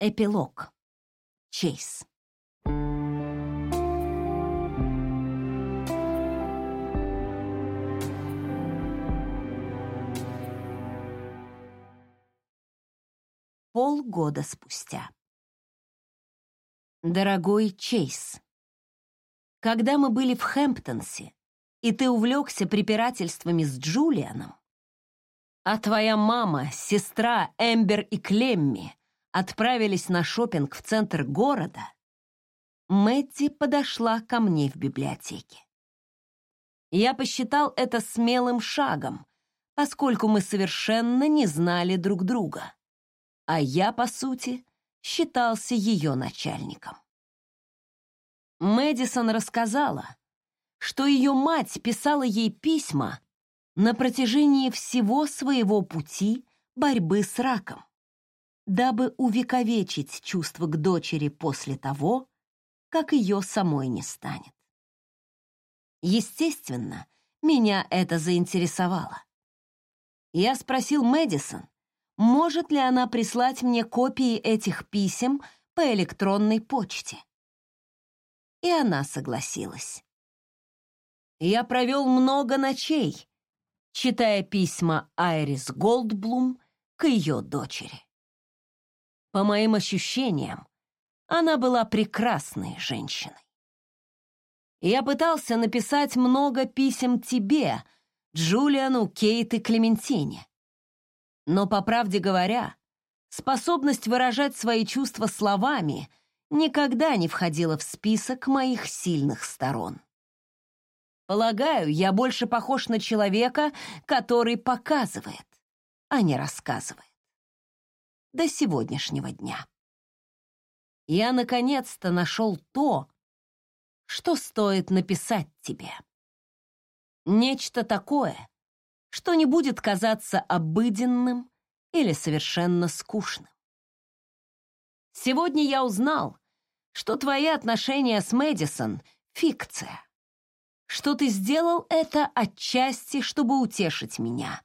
Эпилог. Чейз. Полгода спустя. Дорогой Чейз, когда мы были в Хэмптонсе, и ты увлекся препирательствами с Джулианом, а твоя мама, сестра Эмбер и Клемми отправились на шопинг в центр города, Мэтти подошла ко мне в библиотеке. Я посчитал это смелым шагом, поскольку мы совершенно не знали друг друга, а я, по сути, считался ее начальником. Мэдисон рассказала, что ее мать писала ей письма на протяжении всего своего пути борьбы с раком, дабы увековечить чувство к дочери после того, как ее самой не станет. Естественно, меня это заинтересовало. Я спросил Мэдисон, может ли она прислать мне копии этих писем по электронной почте. И она согласилась. Я провел много ночей, читая письма Айрис Голдблум к ее дочери. По моим ощущениям, она была прекрасной женщиной. Я пытался написать много писем тебе, Джулиану, Кейт и Клементине. Но, по правде говоря, способность выражать свои чувства словами никогда не входила в список моих сильных сторон. Полагаю, я больше похож на человека, который показывает, а не рассказывает. До сегодняшнего дня. Я наконец-то нашел то, что стоит написать тебе. Нечто такое, что не будет казаться обыденным или совершенно скучным. Сегодня я узнал, что твои отношения с Мэдисон — фикция, что ты сделал это отчасти, чтобы утешить меня.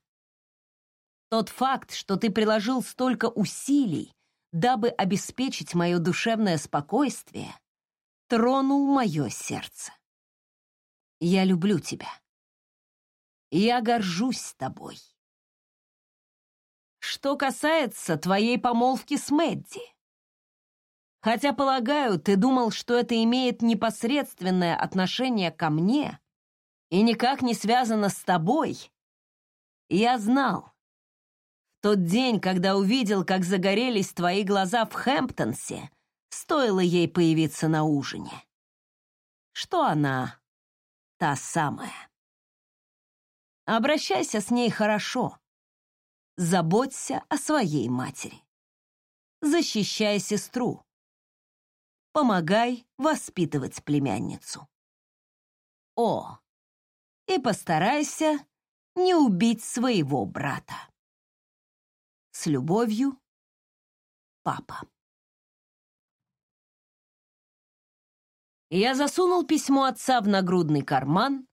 Тот факт, что ты приложил столько усилий, дабы обеспечить мое душевное спокойствие, тронул мое сердце. Я люблю тебя. Я горжусь тобой. Что касается твоей помолвки с Мэдди, хотя, полагаю, ты думал, что это имеет непосредственное отношение ко мне и никак не связано с тобой, я знал. Тот день, когда увидел, как загорелись твои глаза в Хэмптонсе, стоило ей появиться на ужине, что она та самая. Обращайся с ней хорошо. Заботься о своей матери. Защищай сестру. Помогай воспитывать племянницу. О, и постарайся не убить своего брата. С любовью, папа. Я засунул письмо отца в нагрудный карман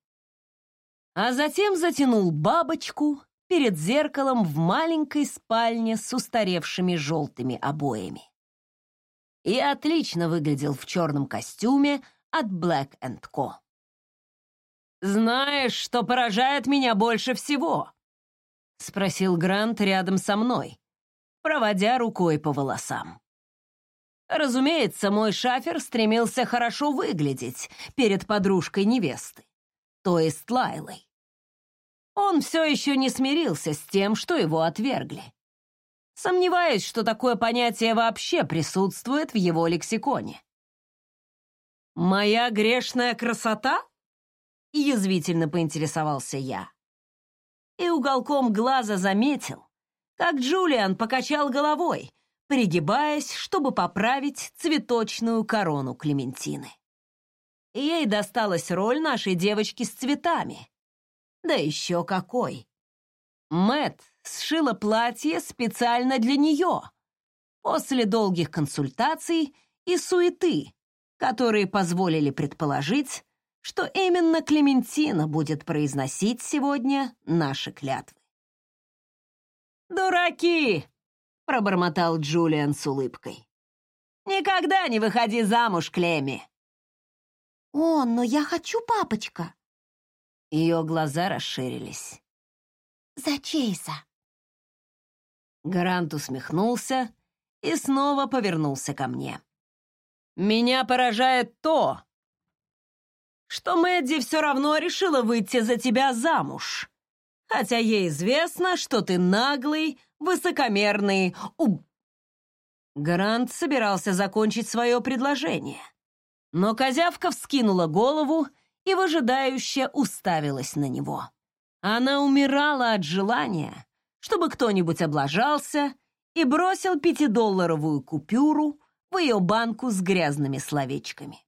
а затем затянул бабочку перед зеркалом в маленькой спальне с устаревшими желтыми обоями. Я отлично выглядел в черном костюме от Black Co. «Знаешь, что поражает меня больше всего?» — спросил Грант рядом со мной, проводя рукой по волосам. Разумеется, мой шафер стремился хорошо выглядеть перед подружкой невесты то есть Лайлой. Он все еще не смирился с тем, что его отвергли. Сомневаюсь, что такое понятие вообще присутствует в его лексиконе. «Моя грешная красота?» — язвительно поинтересовался я. И уголком глаза заметил, как Джулиан покачал головой, пригибаясь, чтобы поправить цветочную корону Клементины. Ей досталась роль нашей девочки с цветами. Да еще какой! Мэт сшила платье специально для нее. После долгих консультаций и суеты, которые позволили предположить, что именно Клементина будет произносить сегодня наши клятвы. «Дураки!» — пробормотал Джулиан с улыбкой. Никогда не выходи замуж, Клеми. О, но я хочу, папочка. Ее глаза расширились. За Чейса. Грант усмехнулся и снова повернулся ко мне. Меня поражает то, что Мэдди все равно решила выйти за тебя замуж, хотя ей известно, что ты наглый, высокомерный уб... Грант собирался закончить свое предложение, но козявка вскинула голову и выжидающе уставилась на него. Она умирала от желания, чтобы кто-нибудь облажался и бросил пятидолларовую купюру в ее банку с грязными словечками.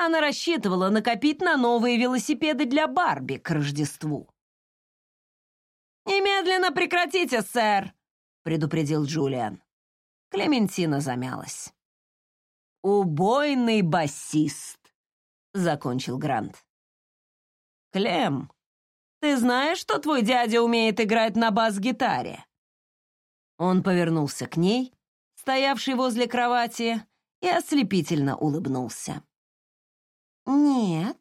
Она рассчитывала накопить на новые велосипеды для Барби к Рождеству. «Немедленно прекратите, сэр!» — предупредил Джулиан. Клементина замялась. «Убойный басист», — закончил Грант. «Клем, ты знаешь, что твой дядя умеет играть на бас-гитаре?» Он повернулся к ней, стоявшей возле кровати, и ослепительно улыбнулся. «Нет».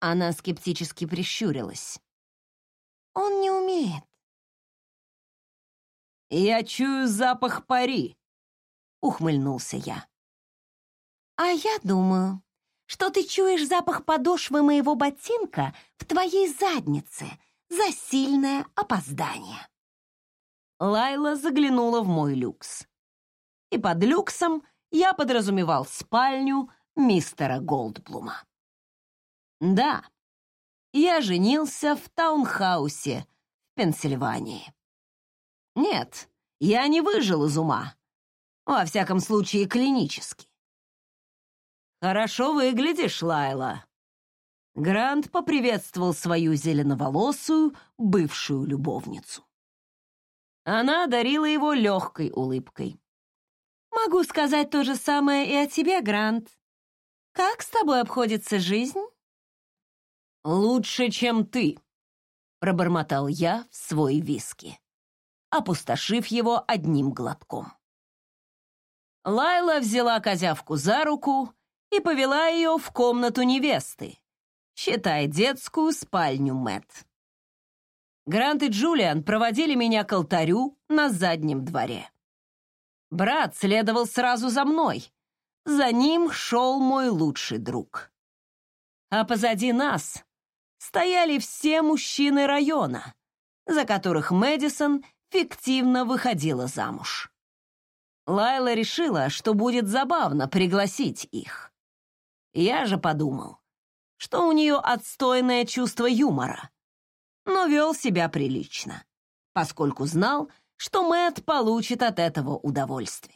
Она скептически прищурилась. «Он не умеет». «Я чую запах пари», — ухмыльнулся я. «А я думаю, что ты чуешь запах подошвы моего ботинка в твоей заднице за сильное опоздание». Лайла заглянула в мой люкс. И под люксом я подразумевал спальню, мистера Голдблума. Да, я женился в таунхаусе в Пенсильвании. Нет, я не выжил из ума. Во всяком случае, клинически. «Хорошо выглядишь, Лайла». Грант поприветствовал свою зеленоволосую бывшую любовницу. Она одарила его легкой улыбкой. «Могу сказать то же самое и о тебе, Грант. Как с тобой обходится жизнь?» «Лучше, чем ты», — пробормотал я в свой виски, опустошив его одним глотком. Лайла взяла козявку за руку и повела ее в комнату невесты, считай детскую спальню Мэт. Грант и Джулиан проводили меня к алтарю на заднем дворе. Брат следовал сразу за мной, за ним шел мой лучший друг. А позади нас стояли все мужчины района, за которых Мэдисон фиктивно выходила замуж. Лайла решила, что будет забавно пригласить их. Я же подумал, что у нее отстойное чувство юмора, но вел себя прилично, поскольку знал, что Мэт получит от этого удовольствие.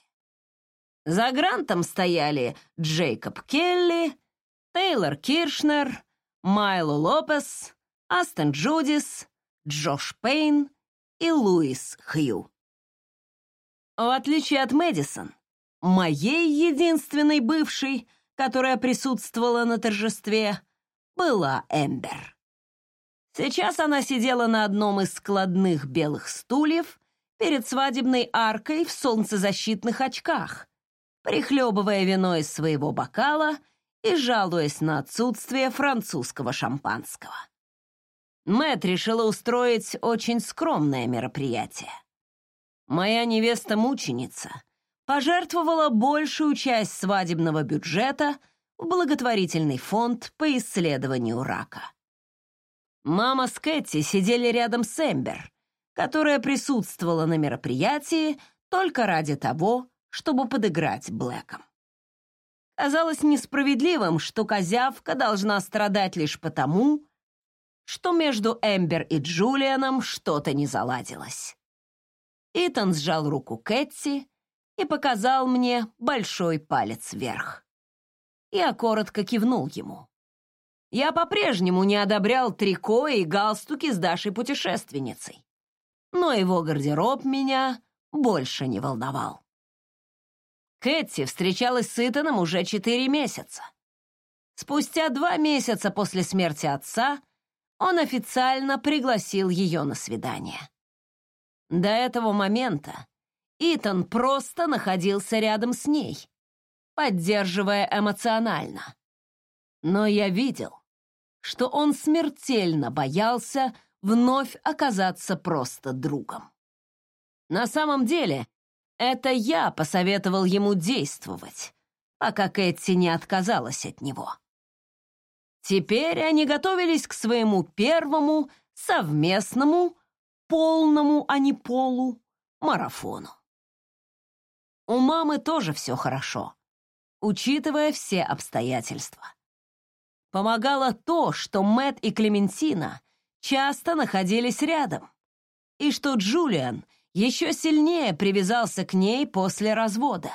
За Грантом стояли Джейкоб Келли, Тейлор Киршнер, Майло Лопес, Астон Джудис, Джош Пейн и Луис Хью. В отличие от Мэдисон, моей единственной бывшей, которая присутствовала на торжестве, была Эмбер. Сейчас она сидела на одном из складных белых стульев перед свадебной аркой в солнцезащитных очках, прихлебывая вино из своего бокала и жалуясь на отсутствие французского шампанского. Мэт решила устроить очень скромное мероприятие. Моя невеста-мученица пожертвовала большую часть свадебного бюджета в благотворительный фонд по исследованию рака. Мама с Кэти сидели рядом с Эмбер, которая присутствовала на мероприятии только ради того, чтобы подыграть Блэком. Казалось несправедливым, что козявка должна страдать лишь потому, что между Эмбер и Джулианом что-то не заладилось. Итан сжал руку Кэтти и показал мне большой палец вверх. Я коротко кивнул ему. Я по-прежнему не одобрял трико и галстуки с Дашей путешественницей, но его гардероб меня больше не волновал. Кэти встречалась с Итаном уже четыре месяца. Спустя два месяца после смерти отца он официально пригласил ее на свидание. До этого момента Итан просто находился рядом с ней, поддерживая эмоционально. Но я видел, что он смертельно боялся вновь оказаться просто другом. На самом деле, это я посоветовал ему действовать, пока Кэти не отказалась от него. Теперь они готовились к своему первому совместному, полному, а не полу, марафону. У мамы тоже все хорошо, учитывая все обстоятельства. Помогало то, что Мэт и Клементина часто находились рядом, и что Джулиан еще сильнее привязался к ней после развода,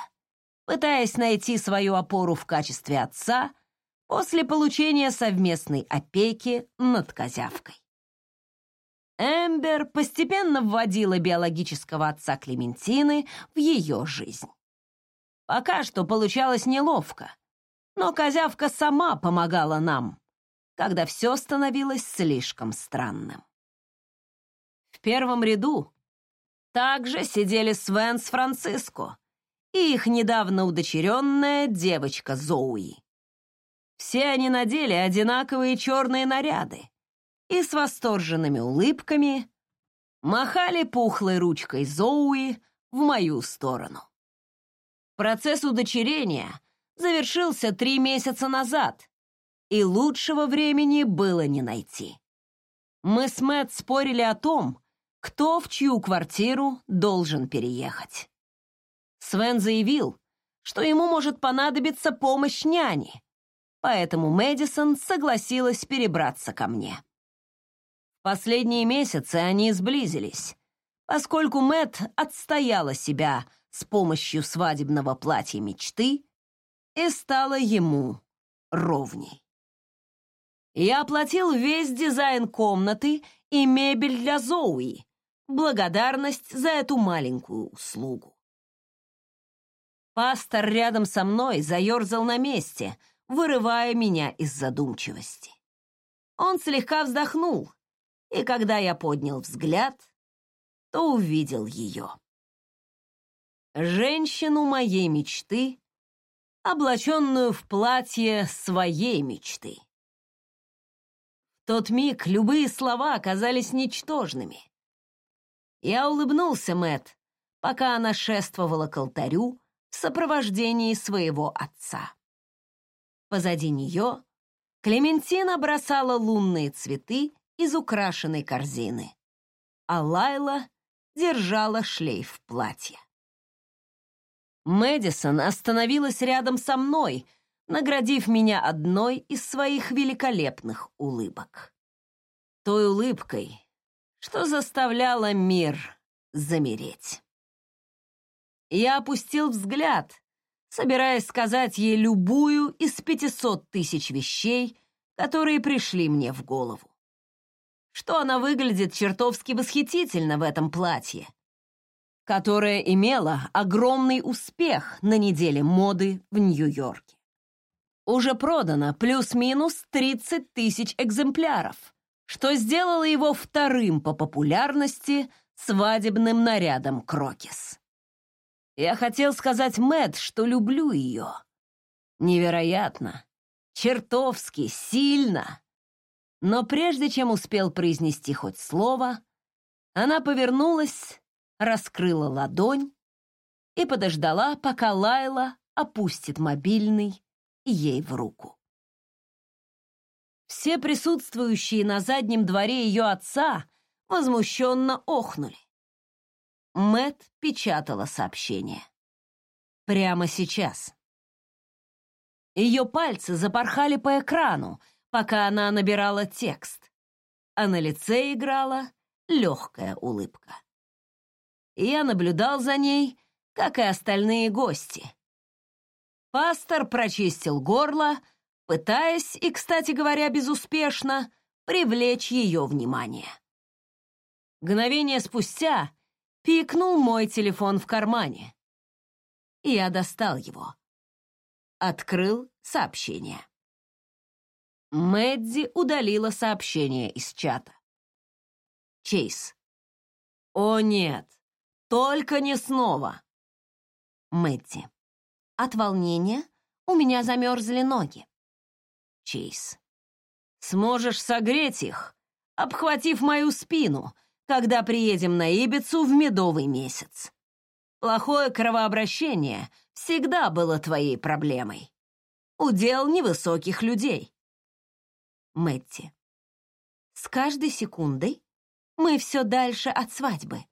пытаясь найти свою опору в качестве отца после получения совместной опеки над козявкой. Эмбер постепенно вводила биологического отца Клементины в ее жизнь. Пока что получалось неловко, но козявка сама помогала нам, когда все становилось слишком странным. В первом ряду также сидели Свен с Франциско и их недавно удочеренная девочка Зоуи. Все они надели одинаковые черные наряды и с восторженными улыбками махали пухлой ручкой Зоуи в мою сторону. Процесс удочерения завершился три месяца назад, и лучшего времени было не найти. Мы с Мэтт спорили о том, кто в чью квартиру должен переехать. Свен заявил, что ему может понадобиться помощь няни, поэтому Мэдисон согласилась перебраться ко мне. Последние месяцы они сблизились, поскольку Мэт отстояла себя с помощью свадебного платья мечты и стала ему ровней. Я оплатил весь дизайн комнаты и мебель для Зоуи, благодарность за эту маленькую услугу. Пастор рядом со мной заерзал на месте, вырывая меня из задумчивости. Он слегка вздохнул, и когда я поднял взгляд, то увидел ее. Женщину моей мечты, облаченную в платье своей мечты. В тот миг любые слова оказались ничтожными. Я улыбнулся Мэт, пока она шествовала к алтарю в сопровождении своего отца. Позади нее Клементина бросала лунные цветы из украшенной корзины, а Лайла держала шлейф платья. Мэдисон остановилась рядом со мной, наградив меня одной из своих великолепных улыбок. Той улыбкой, что заставляла мир замереть. Я опустил взгляд, собираясь сказать ей любую из пятисот тысяч вещей, которые пришли мне в голову что она выглядит чертовски восхитительно в этом платье, которое имело огромный успех на неделе моды в Нью-Йорке. Уже продано плюс-минус 30 тысяч экземпляров, что сделало его вторым по популярности свадебным нарядом Крокис. Я хотел сказать Мэт, что люблю ее. Невероятно, чертовски, сильно. Но прежде чем успел произнести хоть слово, она повернулась, раскрыла ладонь и подождала, пока Лайла опустит мобильный ей в руку. Все присутствующие на заднем дворе ее отца возмущенно охнули. Мэт печатала сообщение. Прямо сейчас. Ее пальцы запорхали по экрану, пока она набирала текст, а на лице играла легкая улыбка. Я наблюдал за ней, как и остальные гости. Пастор прочистил горло, пытаясь, и, кстати говоря, безуспешно, привлечь ее внимание. Мгновение спустя пикнул мой телефон в кармане. Я достал его. Открыл сообщение. Мэдди удалила сообщение из чата. Чейз. О нет, Только не снова. Мэтти. От волнения у меня замерзли ноги. Чейз. Сможешь согреть их, обхватив мою спину, когда приедем на Ибицу в медовый месяц. Плохое кровообращение всегда было твоей проблемой. Удел невысоких людей. Мэтти. С каждой секундой мы все дальше от свадьбы.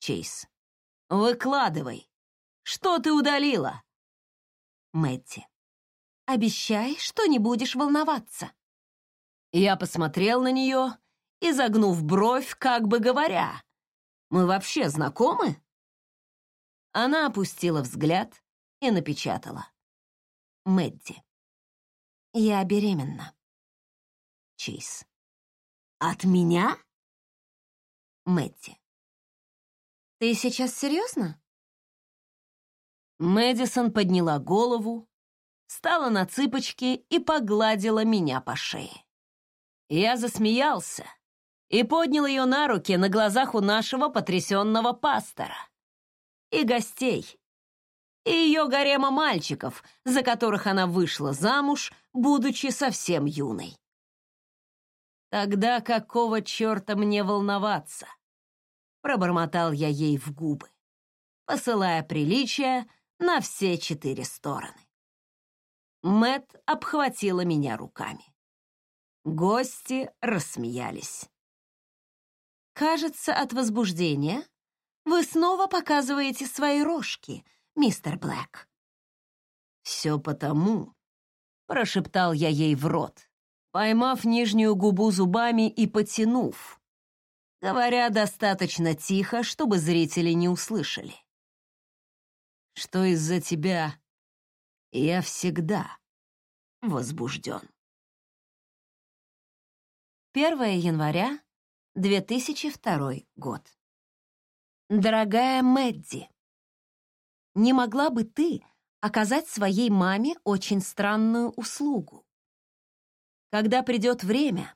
Чейз. Выкладывай. Что ты удалила? Мэтти. Обещай, что не будешь волноваться. Я посмотрел на нее, изогнув бровь, как бы говоря, «Мы вообще знакомы?» Она опустила взгляд и напечатала. Мэдди. Я беременна. Чейз. От меня? Мэдди. Ты сейчас серьезно? Мэдисон подняла голову, встала на цыпочки и погладила меня по шее. Я засмеялся и поднял ее на руки на глазах у нашего потрясенного пастора и гостей, и ее гарема мальчиков, за которых она вышла замуж, будучи совсем юной. Тогда какого черта мне волноваться? Пробормотал я ей в губы, посылая приличие на все четыре стороны. Мэт обхватила меня руками. Гости рассмеялись. Кажется, от возбуждения вы снова показываете свои рожки, мистер Блэк. Все потому, прошептал я ей в рот, поймав нижнюю губу зубами и потянув, говоря достаточно тихо, чтобы зрители не услышали. Что из-за тебя я всегда возбужден. 1 января 2002 год. Дорогая Мэдди, не могла бы ты оказать своей маме очень странную услугу? Когда придет время,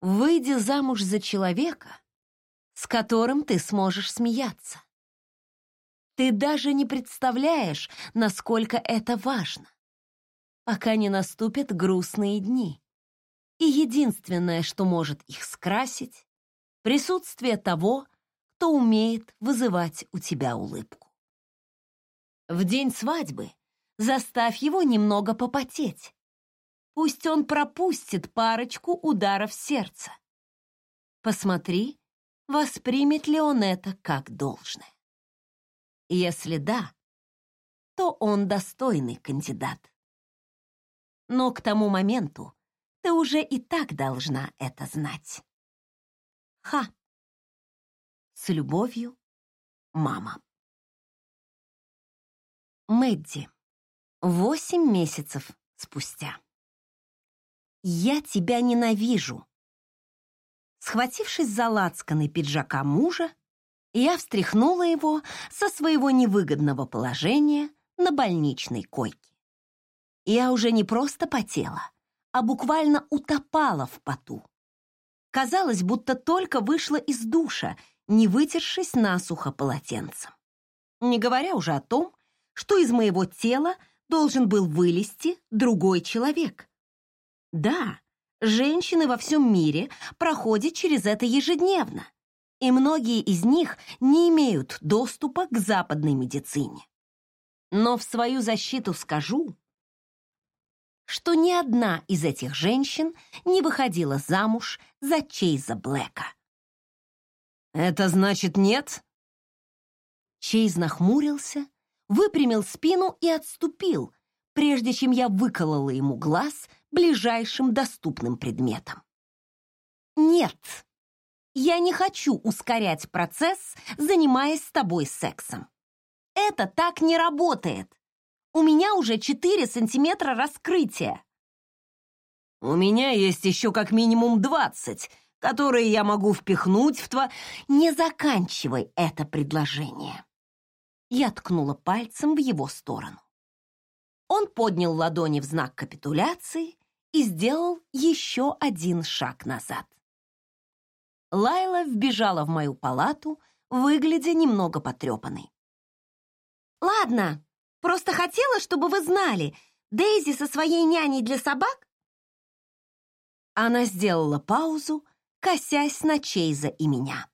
выйди замуж за человека, с которым ты сможешь смеяться. Ты даже не представляешь, насколько это важно, пока не наступят грустные дни. И единственное, что может их скрасить, присутствие того, кто умеет вызывать у тебя улыбку. В день свадьбы заставь его немного попотеть. Пусть он пропустит парочку ударов сердца. Посмотри, воспримет ли он это как должное. Если да, то он достойный кандидат. Но к тому моменту ты уже и так должна это знать. Ха. С любовью, мама. Мэдди. Восемь месяцев спустя. Я тебя ненавижу. Схватившись за лацканы пиджака мужа, я встряхнула его со своего невыгодного положения на больничной койке. Я уже не просто потела, а буквально утопала в поту. Казалось, будто только вышла из душа не вытершись насухо полотенцем. Не говоря уже о том, что из моего тела должен был вылезти другой человек. Да, женщины во всем мире проходят через это ежедневно, и многие из них не имеют доступа к западной медицине. Но в свою защиту скажу, что ни одна из этих женщин не выходила замуж за Чейза Блэка. «Это значит нет?» Чейз нахмурился, выпрямил спину и отступил, прежде чем я выколола ему глаз ближайшим доступным предметом. «Нет, я не хочу ускорять процесс, занимаясь с тобой сексом. Это так не работает. У меня уже 4 сантиметра раскрытия». «У меня есть еще как минимум 20, которые я могу впихнуть в тво...» «Не заканчивай это предложение!» Я ткнула пальцем в его сторону. Он поднял ладони в знак капитуляции и сделал еще один шаг назад. Лайла вбежала в мою палату выглядя немного потрепанной. «Ладно, просто хотела, чтобы вы знали, Дейзи со своей няней для собак...» Она сделала паузу, косясь на Чейза и меня.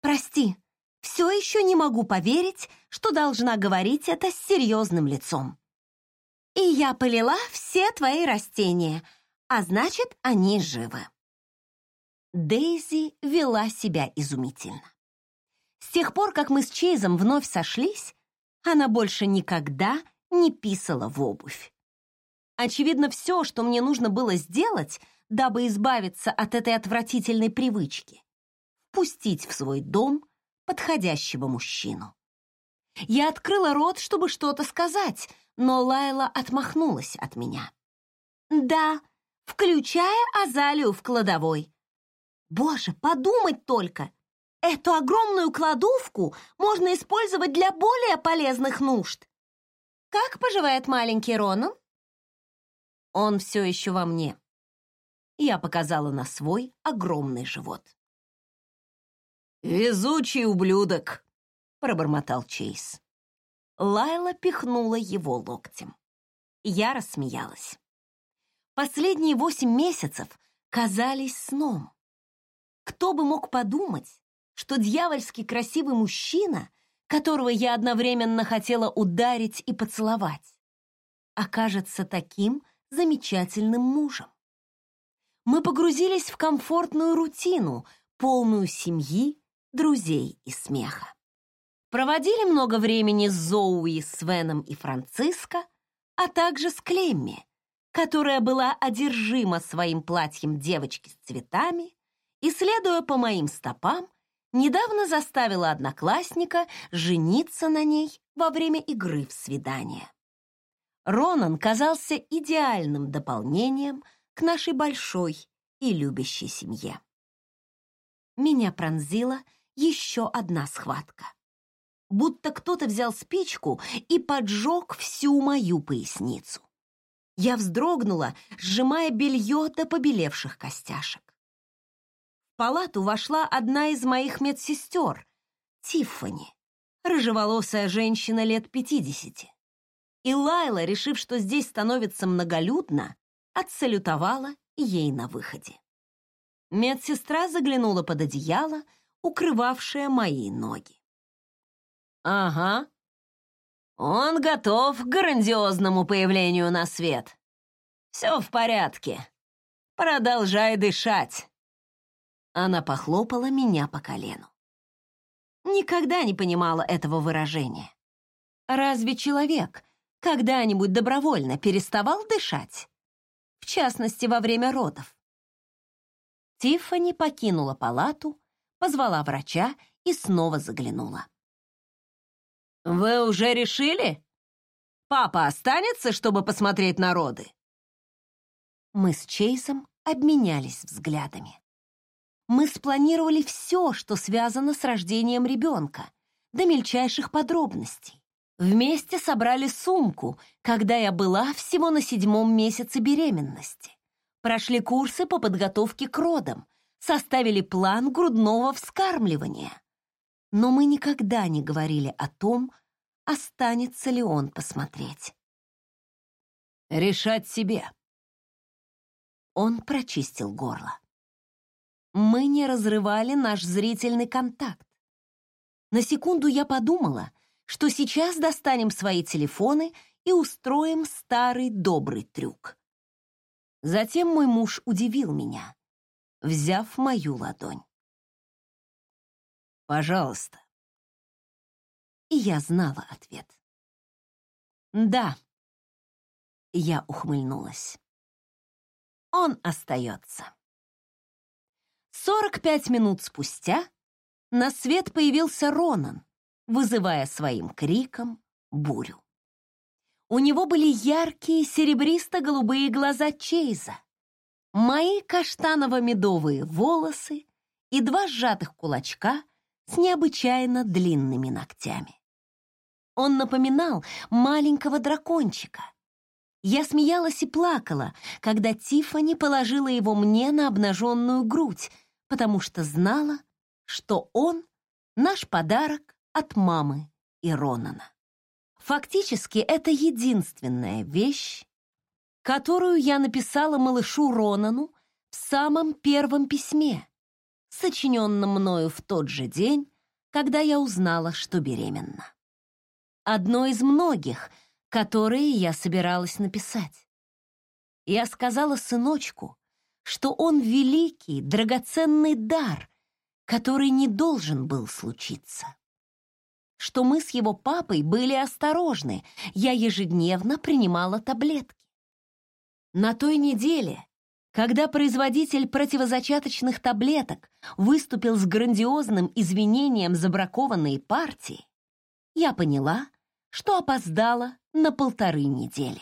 «Прости, все еще не могу поверить, что должна говорить это с серьезным лицом. И я полила все твои растения, а значит, они живы». Дейзи вела себя изумительно. С тех пор, как мы с Чейзом вновь сошлись, она больше никогда не писала в обувь. Очевидно, все, что мне нужно было сделать, дабы избавиться от этой отвратительной привычки — впустить в свой дом подходящего мужчину. Я открыла рот, чтобы что-то сказать, но Лайла отмахнулась от меня. «Да, включая Азалию в кладовой. Боже, подумать только! Эту огромную кладовку можно использовать для более полезных нужд. Как поживает маленький Ронан? Он все еще во мне. Я показала на свой огромный живот. «Везучий ублюдок!» — пробормотал Чейз. Лайла пихнула его локтем. Я рассмеялась. Последние восемь месяцев казались сном. Кто бы мог подумать, что дьявольски красивый мужчина, которого я одновременно хотела ударить и поцеловать, окажется таким замечательным мужем. Мы погрузились в комфортную рутину, полную семьи, друзей и смеха. Проводили много времени с Зоуи, Свеном и Франциско, а также с Клемми, которая была одержима своим платьем девочки с цветами и, следуя по моим стопам, недавно заставила одноклассника жениться на ней во время игры в свидание. Ронан казался идеальным дополнением к нашей большой и любящей семье. Меня пронзила еще одна схватка. Будто кто-то взял спичку и поджег всю мою поясницу. Я вздрогнула, сжимая белье до побелевших костяшек палату вошла одна из моих медсестер, Тиффани, рыжеволосая женщина лет пятидесяти. И Лайла, решив, что здесь становится многолюдно, отсалютовала ей на выходе. Медсестра заглянула под одеяло, укрывавшее мои ноги. «Ага, он готов к грандиозному появлению на свет. Все в порядке. Продолжай дышать». Она похлопала меня по колену. Никогда не понимала этого выражения. Разве человек когда-нибудь добровольно переставал дышать? В частности, во время родов. Тиффани покинула палату, позвала врача и снова заглянула. «Вы уже решили? Папа останется, чтобы посмотреть на роды?» Мы с Чейзом обменялись взглядами мы спланировали все, что связано с рождением ребенка, до мельчайших подробностей. Вместе собрали сумку, когда я была всего на седьмом месяце беременности. Прошли курсы по подготовке к родам, составили план грудного вскармливания. Но мы никогда не говорили о том, останется ли он посмотреть. «Решать себе». Он прочистил горло мы не разрывали наш зрительный контакт. На секунду я подумала, что сейчас достанем свои телефоны и устроим старый добрый трюк. Затем мой муж удивил меня, взяв мою ладонь. «Пожалуйста». И я знала ответ. «Да». Я ухмыльнулась. «Он остается». Сорок пять минут спустя на свет появился Ронан, вызывая своим криком бурю. У него были яркие серебристо-голубые глаза Чейза, мои каштаново-медовые волосы и два сжатых кулачка с необычайно длинными ногтями. Он напоминал маленького дракончика. Я смеялась и плакала, когда Тиффани положила его мне на обнаженную грудь, потому что знала, что он Наш подарок от мамы и Ронана. Фактически, это единственная вещь, которую я написала малышу Ронану в самом первом письме, сочиненном мною в тот же день, когда я узнала, что беременна. Одно из многих, которые я собиралась написать. Я сказала сыночку, что он великий, драгоценный дар, который не должен был случиться. Что мы с его папой были осторожны, я ежедневно принимала таблетки. На той неделе, когда производитель противозачаточных таблеток выступил с грандиозным извинением за бракованные партии, я поняла, что опоздала на полторы недели.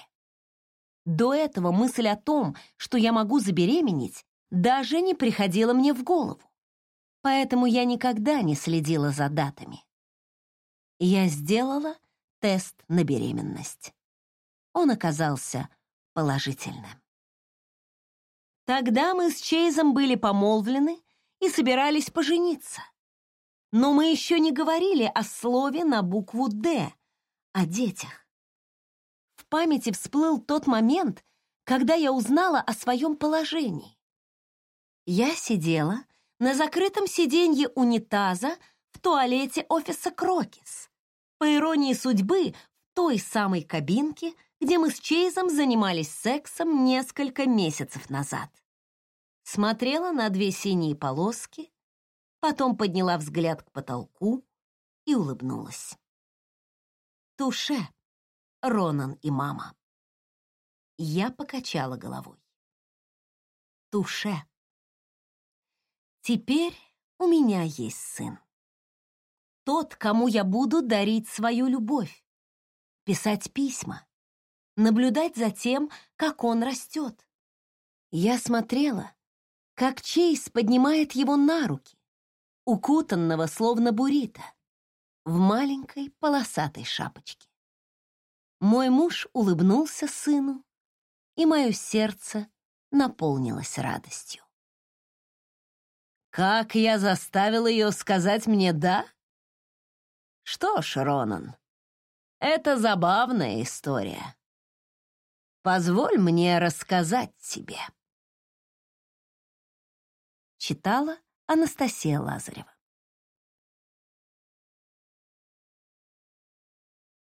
До этого мысль о том, что я могу забеременеть, даже не приходила мне в голову. Поэтому я никогда не следила за датами. Я сделала тест на беременность. Он оказался положительным. Тогда мы с Чейзом были помолвлены и собирались пожениться. Но мы еще не говорили о слове на букву «Д», о детях памяти всплыл тот момент, когда я узнала о своем положении. Я сидела на закрытом сиденье унитаза в туалете офиса Крокис. По иронии судьбы, в той самой кабинке, где мы с Чейзом занимались сексом несколько месяцев назад. Смотрела на две синие полоски, потом подняла взгляд к потолку и улыбнулась. Туше. Ронан и мама. Я покачала головой. Туше. Теперь у меня есть сын. Тот, кому я буду дарить свою любовь, писать письма, наблюдать за тем, как он растет. Я смотрела, как Чейз поднимает его на руки, укутанного словно буррито, в маленькой полосатой шапочке. Мой муж улыбнулся сыну, и мое сердце наполнилось радостью. Как я заставил ее сказать мне «да»? Что ж, Ронан, это забавная история. Позволь мне рассказать тебе. Читала Анастасия Лазарева.